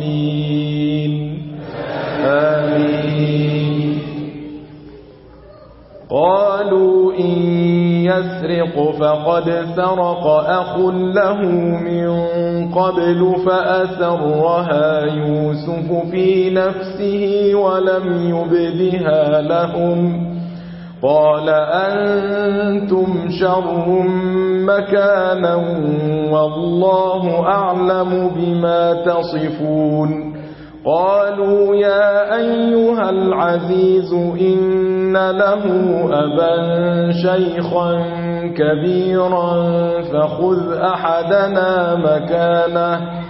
ضالين آمين. قالوا إن يسرق فقد سرق أخ له من قبل فأسرها يوسف في نفسه ولم يبدها لهم قال أنتم شر مكانا والله أعلم بما تصفون. قالوا يا أيها العزيز إن له أبا شيخا كبيرا فخذ أحدنا مكانه.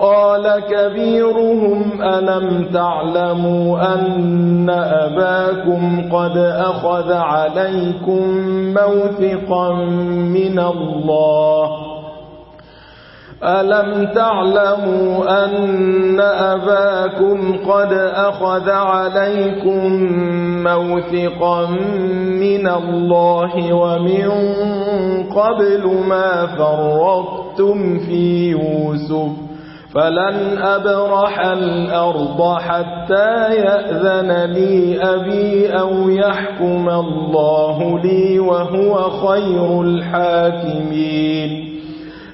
قال كبيرهم ألم تعلموا أن أباكم قد أخذ عليكم موثقا من الله ألم تعلموا أن أباكم قد أخذ عليكم موثقا من الله ومن قبل ما فرطتم في يوسف فلن أبرح الأرض حتى يأذن لي أبي أو يحكم الله لي وهو خير الحاكمين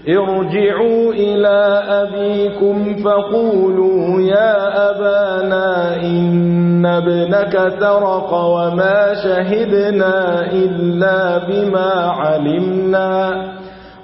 ارجعوا إلى أبيكم فقولوا يا أبانا إن ابنك ترق وما شهدنا إلا بما علمنا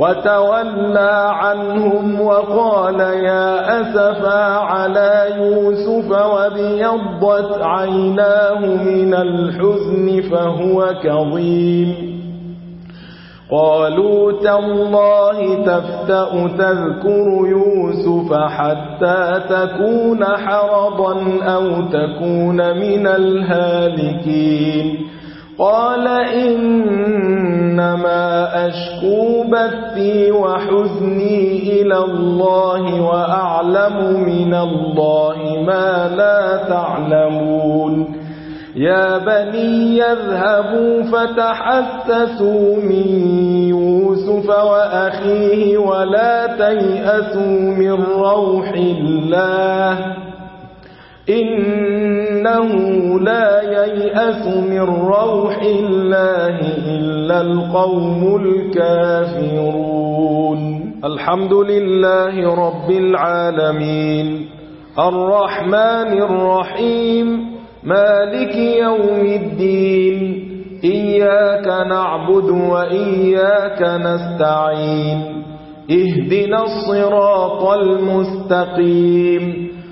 وتولى عنهم وقال يا أسفى على يوسف وبيضت عيناه من الحزن فهو كظيم. قالوا تالله تفتأ تذكر يوسف حتى تكون حرضا أو تكون من الهالكين. قال إنما أشكو بثي وحزني إلى الله وأعلم من الله ما لا تعلمون. يا بني يذهبوا فتحسسوا من يوسف وأخيه ولا تيأسوا من روح الله. إن إنه لا ييأس من روح الله إلا القوم الكافرون. الحمد لله رب العالمين. الرحمن الرحيم. مالك يوم الدين. إياك نعبد وإياك نستعين. اهدنا الصراط المستقيم.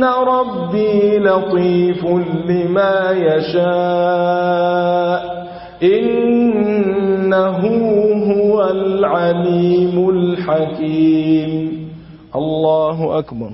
إن ربي لطيف لما يشاء إنه هو العليم الحكيم. الله أكبر.